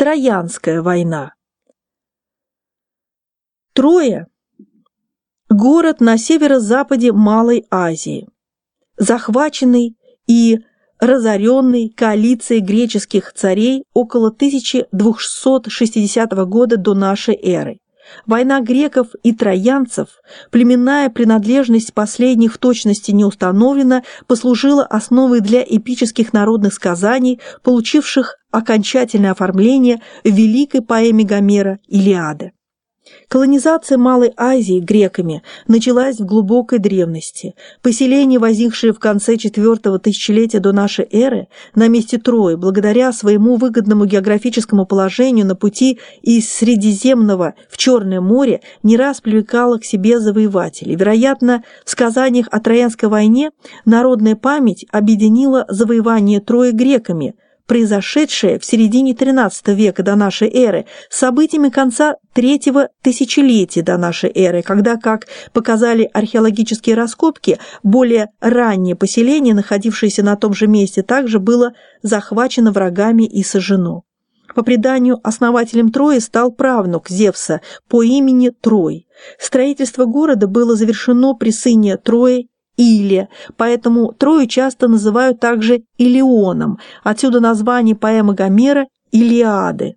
Троянская война. Троя – город на северо-западе Малой Азии, захваченный и разоренный коалицией греческих царей около 1260 года до нашей эры. Война греков и троянцев, племенная принадлежность последних в точности не установлена, послужила основой для эпических народных сказаний, получивших окончательное оформление в великой поэме Гомера «Илиада». Колонизация Малой Азии греками началась в глубокой древности. Поселения, возникшие в конце IV тысячелетия до нашей эры на месте Трои, благодаря своему выгодному географическому положению на пути из Средиземного в Черное море, не раз привлекало к себе завоевателей. Вероятно, в сказаниях о Троянской войне народная память объединила завоевание Трои греками – произошедшее в середине XIII века до нашей эры, событиями конца третьего тысячелетия до нашей эры, когда, как показали археологические раскопки, более раннее поселение, находившееся на том же месте, также было захвачено врагами и сожжено. По преданию, основателем Трои стал правнук Зевса по имени Трой. Строительство города было завершено при сыне Трои Иле, поэтому Трою часто называют также Илионом, отсюда название поэмы Гомера «Илиады».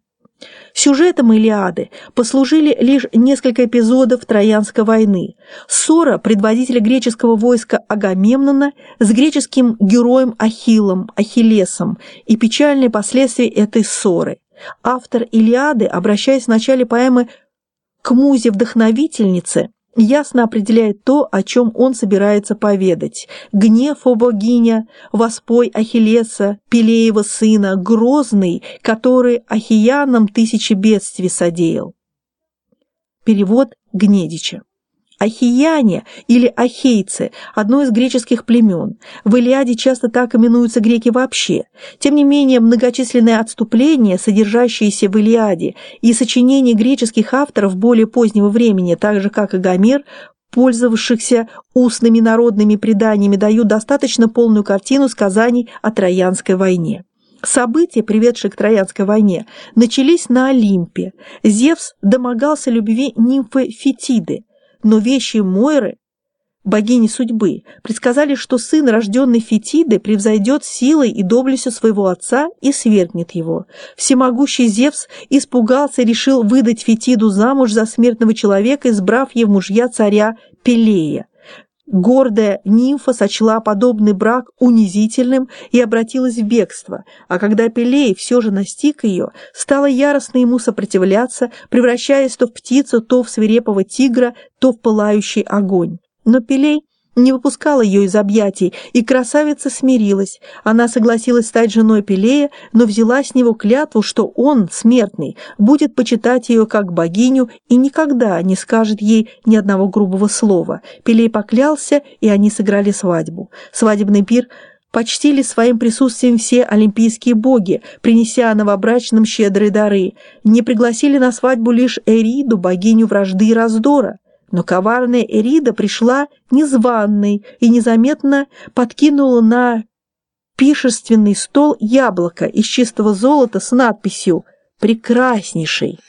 Сюжетом Илиады послужили лишь несколько эпизодов Троянской войны. Ссора предводителя греческого войска Агамемнона с греческим героем Ахиллом, Ахиллесом и печальные последствия этой ссоры. Автор Илиады, обращаясь в начале поэмы к музе-вдохновительнице, ясно определяет то, о чем он собирается поведать. Гнев, о богиня, воспой Ахиллеса, Пелеева сына, грозный, который Ахиянам тысячи бедствий содеял. Перевод Гнедича. Ахияне или ахейцы – одно из греческих племен. В Илиаде часто так именуются греки вообще. Тем не менее, многочисленные отступления, содержащиеся в Илиаде, и сочинения греческих авторов более позднего времени, так же как и Гомер, пользовавшихся устными народными преданиями, дают достаточно полную картину сказаний о Троянской войне. События, приведшие к Троянской войне, начались на Олимпе. Зевс домогался любви нимфы Фетиды – но вещи Мойры, богини судьбы, предсказали, что сын, рожденный Фетидой, превзойдет силой и доблестью своего отца и свергнет его. Всемогущий Зевс испугался и решил выдать Фетиду замуж за смертного человека, избрав ей мужья царя Пелея. Гордая нимфа сочла подобный брак унизительным и обратилась в бегство, а когда Пелей все же настиг ее, стала яростно ему сопротивляться, превращаясь то в птицу, то в свирепого тигра, то в пылающий огонь. Но Пелей не выпускала ее из объятий, и красавица смирилась. Она согласилась стать женой Пелея, но взяла с него клятву, что он, смертный, будет почитать ее как богиню и никогда не скажет ей ни одного грубого слова. Пелей поклялся, и они сыграли свадьбу. Свадебный пир почтили своим присутствием все олимпийские боги, принеся новобрачным щедрые дары. Не пригласили на свадьбу лишь Эриду, богиню вражды и раздора. Но коварная Эрида пришла незваной и незаметно подкинула на пишественный стол яблоко из чистого золота с надписью «Прекраснейший».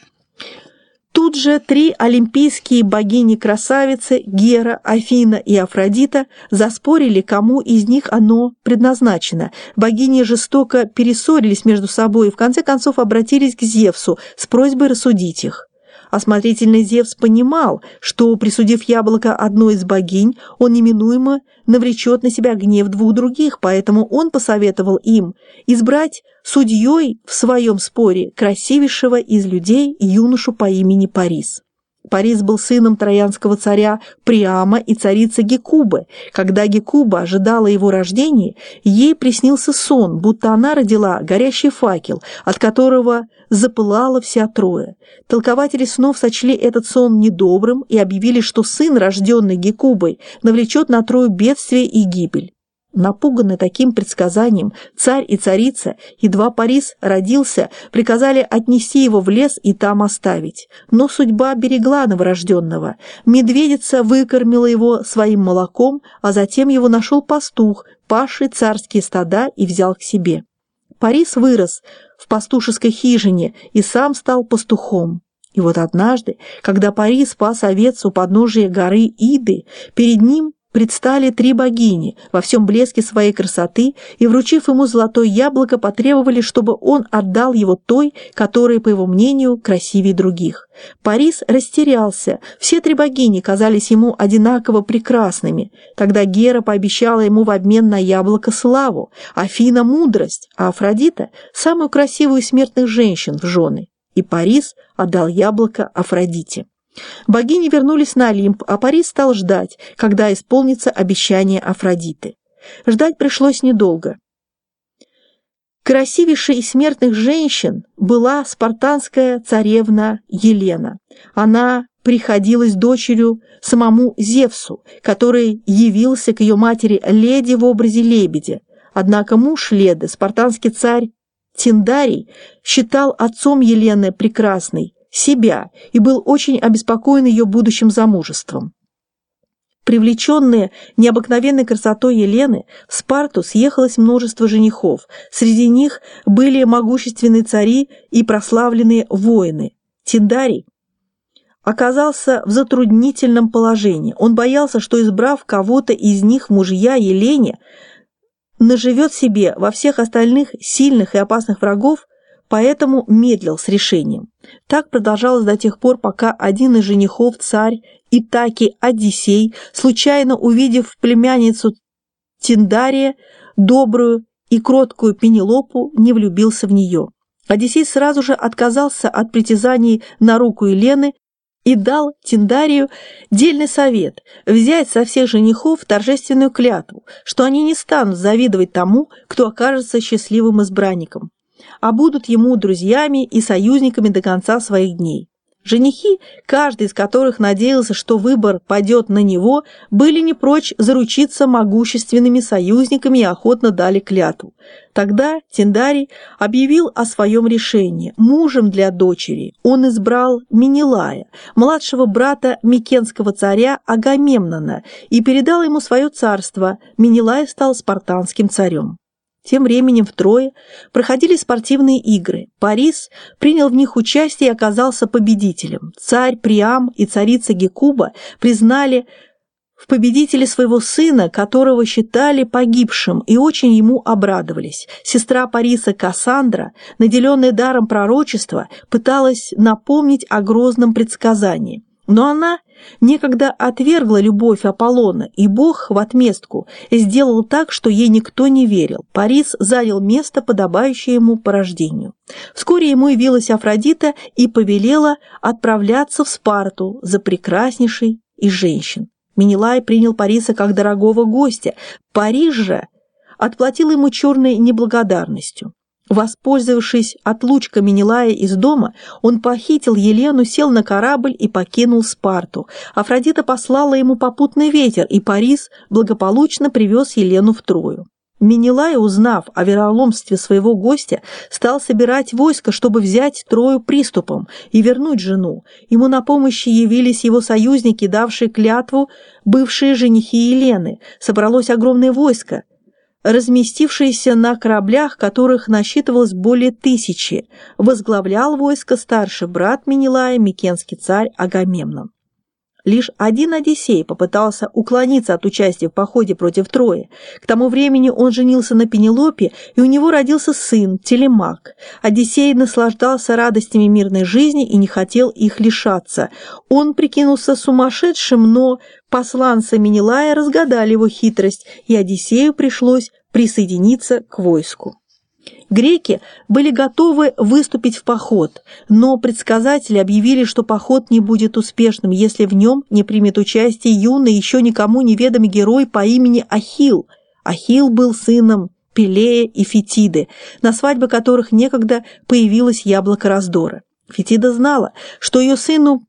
Тут же три олимпийские богини-красавицы Гера, Афина и Афродита заспорили, кому из них оно предназначено. Богини жестоко перессорились между собой и в конце концов обратились к Зевсу с просьбой рассудить их. Осмотрительный Зевс понимал, что, присудив яблоко одной из богинь, он неминуемо навлечет на себя гнев двух других, поэтому он посоветовал им избрать судьей в своем споре красивейшего из людей юношу по имени Парис. Парис был сыном троянского царя Приама и царицы Гекубы. Когда Гекуба ожидала его рождения, ей приснился сон, будто она родила горящий факел, от которого запылала вся Троя. Толкователи снов сочли этот сон недобрым и объявили, что сын, рожденный Гекубой, навлечет на Трою бедствие и гибель. Напуганный таким предсказанием, царь и царица, едва Парис родился, приказали отнести его в лес и там оставить. Но судьба берегла новорожденного. Медведица выкормила его своим молоком, а затем его нашел пастух, пасший царские стада и взял к себе. Парис вырос в пастушеской хижине и сам стал пастухом. И вот однажды, когда Парис спас овец у подножия горы Иды, перед ним предстали три богини во всем блеске своей красоты и, вручив ему золотое яблоко, потребовали, чтобы он отдал его той, которая, по его мнению, красивее других. Парис растерялся, все три богини казались ему одинаково прекрасными. Тогда Гера пообещала ему в обмен на яблоко славу, Афина – мудрость, а Афродита – самую красивую из смертных женщин в жены. И Парис отдал яблоко Афродите. Богини вернулись на Олимп, а Парис стал ждать, когда исполнится обещание Афродиты. Ждать пришлось недолго. Красивейшей из смертных женщин была спартанская царевна Елена. Она приходилась дочерью самому Зевсу, который явился к ее матери леди в образе лебедя. Однако муж Леды, спартанский царь Тиндарий, считал отцом Елены прекрасной, себя и был очень обеспокоен ее будущим замужеством. Привлеченные необыкновенной красотой Елены, в Спарту съехалось множество женихов. Среди них были могущественные цари и прославленные воины. Тиндарий оказался в затруднительном положении. Он боялся, что, избрав кого-то из них мужья Елене, наживет себе во всех остальных сильных и опасных врагов поэтому медлил с решением. Так продолжалось до тех пор, пока один из женихов, царь Итаки Одиссей, случайно увидев племянницу Тиндария, добрую и кроткую Пенелопу, не влюбился в нее. Одиссей сразу же отказался от притязаний на руку Елены и дал Тиндарию дельный совет взять со всех женихов торжественную клятву, что они не станут завидовать тому, кто окажется счастливым избранником а будут ему друзьями и союзниками до конца своих дней. Женихи, каждый из которых надеялся, что выбор падет на него, были не прочь заручиться могущественными союзниками и охотно дали клятву. Тогда Тиндарий объявил о своем решении. Мужем для дочери он избрал Минилая, младшего брата Микенского царя Агамемнона, и передал ему свое царство. Минилай стал спартанским царем. Тем временем втрое проходили спортивные игры. Парис принял в них участие и оказался победителем. Царь Приам и царица Гекуба признали в победителе своего сына, которого считали погибшим, и очень ему обрадовались. Сестра Париса Кассандра, наделенная даром пророчества, пыталась напомнить о грозном предсказании. Но она некогда отвергла любовь Аполлона, и Бог в отместку сделал так, что ей никто не верил. Парис занял место, подобающее ему по рождению. Вскоре ему явилась Афродита и повелела отправляться в Спарту за прекраснейшей из женщин. Менелай принял Париса как дорогого гостя. Париж же отплатил ему черной неблагодарностью. Воспользовавшись отлучкой Менелая из дома, он похитил Елену, сел на корабль и покинул Спарту. Афродита послала ему попутный ветер, и Парис благополучно привез Елену в Трою. Менелай, узнав о вероломстве своего гостя, стал собирать войско, чтобы взять Трою приступом и вернуть жену. Ему на помощь явились его союзники, давшие клятву, бывшие женихи Елены. Собралось огромное войско – разместившиеся на кораблях, которых насчитывалось более тысячи, возглавлял войско старший брат Менелая, Микенский царь Агамемнон. Лишь один Одиссей попытался уклониться от участия в походе против Трои. К тому времени он женился на Пенелопе, и у него родился сын, Телемак. Одиссей наслаждался радостями мирной жизни и не хотел их лишаться. Он прикинулся сумасшедшим, но посланцы Менелая разгадали его хитрость, и Одиссею пришлось присоединиться к войску. Греки были готовы выступить в поход, но предсказатели объявили, что поход не будет успешным, если в нем не примет участие юный, еще никому неведомый герой по имени Ахил. Ахил был сыном Пелея и Фетиды, на свадьбе которых некогда появилось яблоко раздора. Фетида знала, что ее сыну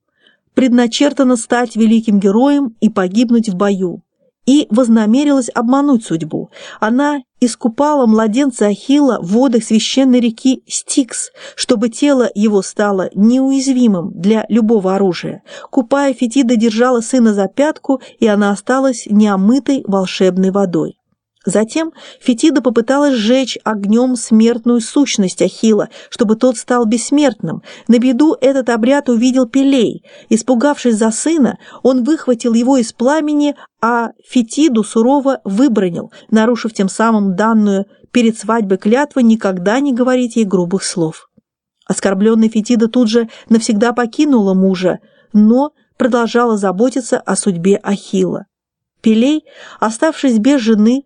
предначертано стать великим героем и погибнуть в бою и вознамерилась обмануть судьбу. Она искупала младенца Ахилла в водах священной реки Стикс, чтобы тело его стало неуязвимым для любого оружия. Купая, Фетида держала сына за пятку, и она осталась неомытой волшебной водой. Затем Фетида попыталась сжечь огнем смертную сущность Ахила, чтобы тот стал бессмертным. На беду этот обряд увидел Пелей. Испугавшись за сына, он выхватил его из пламени, а Фетиду сурово выбронил, нарушив тем самым данную перед свадьбой клятву никогда не говорить ей грубых слов. Оскорбленная Фетида тут же навсегда покинула мужа, но продолжала заботиться о судьбе Ахила. Пелей, оставшись без жены,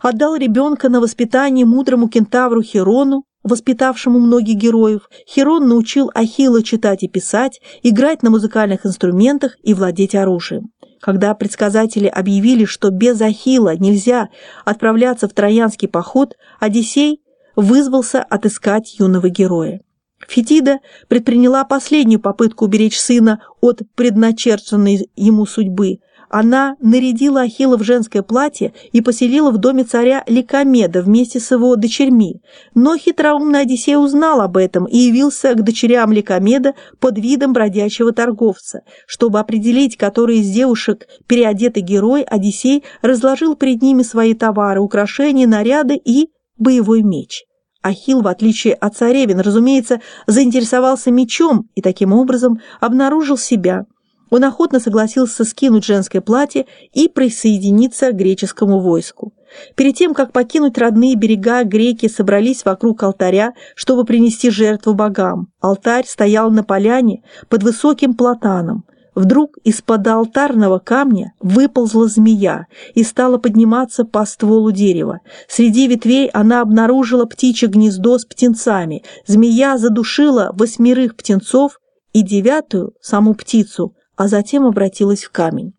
отдал ребенка на воспитание мудрому кентавру Херону, воспитавшему многих героев. Херон научил Ахилла читать и писать, играть на музыкальных инструментах и владеть оружием. Когда предсказатели объявили, что без Ахилла нельзя отправляться в Троянский поход, Одиссей вызвался отыскать юного героя. Фетида предприняла последнюю попытку уберечь сына от предначерченной ему судьбы – она нарядила Ахилла в женское платье и поселила в доме царя Ликомеда вместе с его дочерьми. Но хитроумный Одиссей узнал об этом и явился к дочерям Ликомеда под видом бродячего торговца. Чтобы определить, который из девушек переодетый герой, Одиссей разложил перед ними свои товары, украшения, наряды и боевой меч. Ахилл, в отличие от царевин, разумеется, заинтересовался мечом и таким образом обнаружил себя – он охотно согласился скинуть женское платье и присоединиться к греческому войску. Перед тем, как покинуть родные берега, греки собрались вокруг алтаря, чтобы принести жертву богам. Алтарь стоял на поляне под высоким платаном. Вдруг из-под алтарного камня выползла змея и стала подниматься по стволу дерева. Среди ветвей она обнаружила птичье гнездо с птенцами. Змея задушила восьмерых птенцов и девятую, саму птицу, а затем обратилась в камень.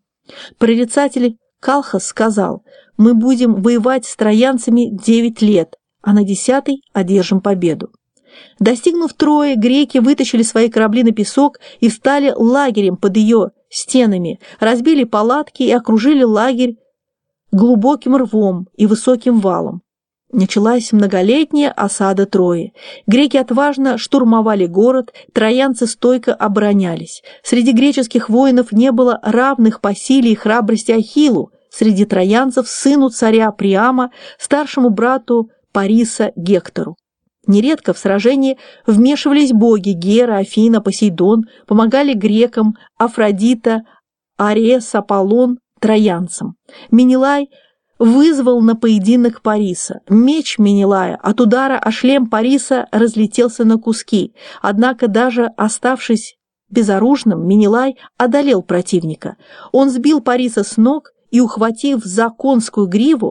Прорицатель Калхас сказал, мы будем воевать с троянцами девять лет, а на десятый одержим победу. Достигнув Трои, греки вытащили свои корабли на песок и встали лагерем под ее стенами, разбили палатки и окружили лагерь глубоким рвом и высоким валом. Началась многолетняя осада Трои. Греки отважно штурмовали город, троянцы стойко оборонялись. Среди греческих воинов не было равных по силе и храбрости Ахиллу, среди троянцев сыну царя Приама, старшему брату Париса Гектору. Нередко в сражении вмешивались боги Гера, Афина, Посейдон, помогали грекам, Афродита, Арес, Аполлон, троянцам. Менелай – вызвал на поединок Париса. Меч Менелая от удара о шлем Париса разлетелся на куски, однако даже оставшись безоружным, Менелай одолел противника. Он сбил Париса с ног и, ухватив за конскую гриву,